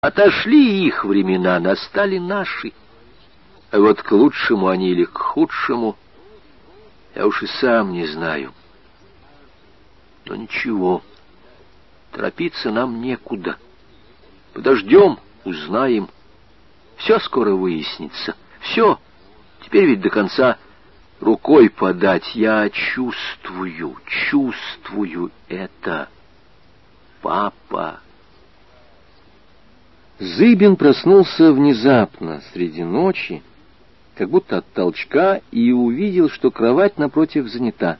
Отошли их времена, настали наши. А вот к лучшему они или к худшему, я уж и сам не знаю. Но ничего, торопиться нам некуда. Подождем, узнаем. Все скоро выяснится. Все. Теперь ведь до конца рукой подать. Я чувствую, чувствую это. Папа. Зыбин проснулся внезапно, среди ночи, как будто от толчка, и увидел, что кровать напротив занята.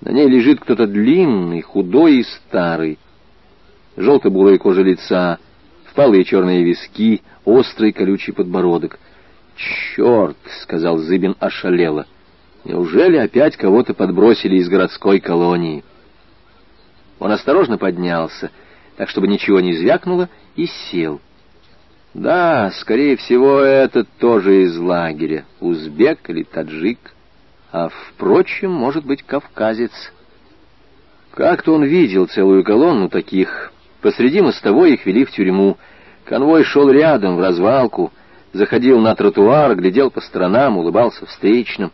На ней лежит кто-то длинный, худой и старый. Желто-бурая кожа лица, впалые черные виски, острый колючий подбородок. «Черт!» — сказал Зыбин ошалело. «Неужели опять кого-то подбросили из городской колонии?» Он осторожно поднялся — так чтобы ничего не звякнуло, и сел. Да, скорее всего, этот тоже из лагеря, узбек или таджик, а, впрочем, может быть, кавказец. Как-то он видел целую колонну таких. Посреди мостовой их вели в тюрьму. Конвой шел рядом, в развалку, заходил на тротуар, глядел по сторонам, улыбался встречным.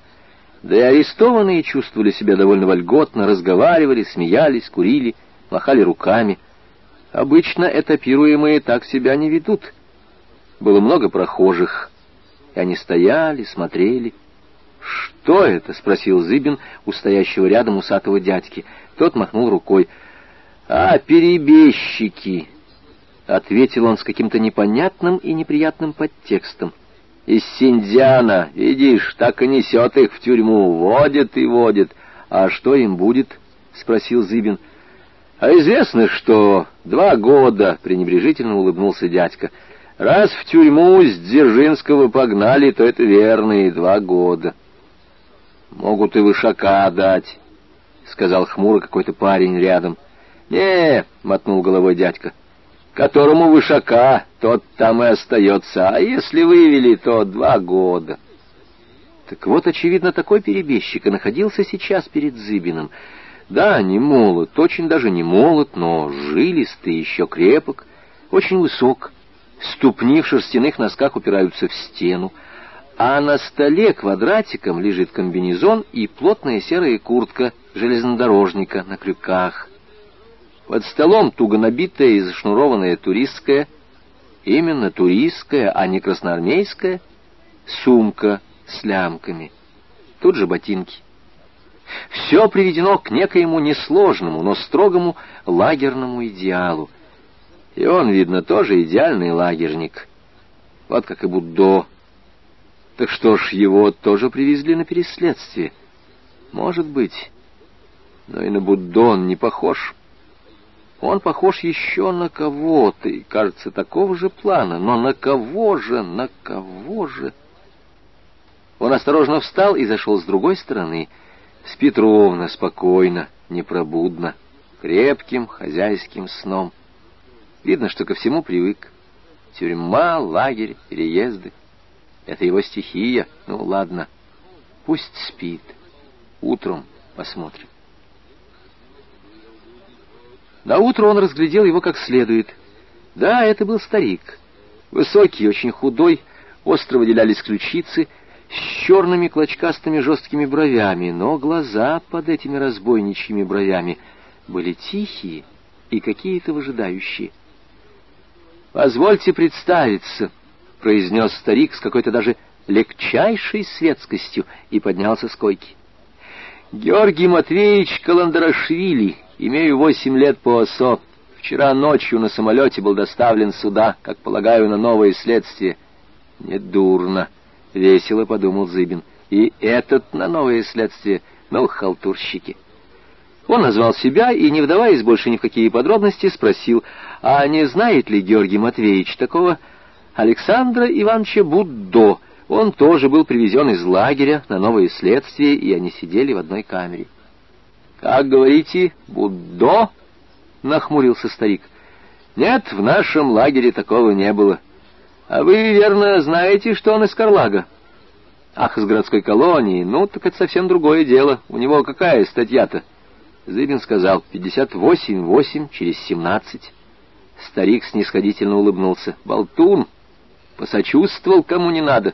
Да и арестованные чувствовали себя довольно вольготно, разговаривали, смеялись, курили, махали руками — Обычно этапируемые так себя не ведут. Было много прохожих, и они стояли, смотрели. «Что это?» — спросил Зыбин у стоящего рядом усатого дядьки. Тот махнул рукой. «А, перебежчики!» — ответил он с каким-то непонятным и неприятным подтекстом. «Из Синдиана, видишь, так и несет их в тюрьму, водит и водит. А что им будет?» — спросил Зыбин. А известно, что два года, — пренебрежительно улыбнулся дядька, — раз в тюрьму с Дзержинского погнали, то это верные два года. Могут и вышака дать, — сказал хмуро какой-то парень рядом. Не, — мотнул головой дядька, — которому вышака, тот там и остается, а если вывели, то два года. Так вот, очевидно, такой перебежчик и находился сейчас перед Зыбиным — да, не молод, очень даже не молод, но жилистый, еще крепок, очень высок. Ступни в шерстяных носках упираются в стену, а на столе квадратиком лежит комбинезон и плотная серая куртка железнодорожника на крюках. Под столом туго набитая и зашнурованная туристская, именно туристская, а не красноармейская, сумка с лямками. Тут же ботинки. Все приведено к некоему несложному, но строгому лагерному идеалу. И он, видно, тоже идеальный лагерник. Вот как и Буддо. Так что ж, его тоже привезли на переследствие. Может быть. Но и на Буддо он не похож. Он похож еще на кого-то, и, кажется, такого же плана. Но на кого же, на кого же? Он осторожно встал и зашел с другой стороны — Спит ровно, спокойно, непробудно, крепким хозяйским сном. Видно, что ко всему привык. Тюрьма, лагерь, переезды. Это его стихия. Ну, ладно, пусть спит. Утром посмотрим. На утро он разглядел его как следует. Да, это был старик. Высокий, очень худой, остро выделялись ключицы — с черными клочкастыми жесткими бровями, но глаза под этими разбойничьими бровями были тихие и какие-то выжидающие. «Позвольте представиться», — произнес старик с какой-то даже легчайшей светскостью и поднялся с койки. «Георгий Матвеевич Каландарашвили, имею восемь лет по ОСО. Вчера ночью на самолете был доставлен сюда, как полагаю, на новое следствие. Недурно». — весело подумал Зыбин. «И этот на новое следствие, ну, халтурщики». Он назвал себя и, не вдаваясь больше ни в какие подробности, спросил, а не знает ли Георгий Матвеевич такого Александра Ивановича Буддо? Он тоже был привезен из лагеря на новое следствие, и они сидели в одной камере. «Как говорите, Буддо?» — нахмурился старик. «Нет, в нашем лагере такого не было». А вы, верно, знаете, что он из Карлага? Ах, из городской колонии. Ну, так это совсем другое дело. У него какая статья-то? Зыбин сказал, 58-8 через 17. Старик снисходительно улыбнулся. «Болтун! Посочувствовал, кому не надо!»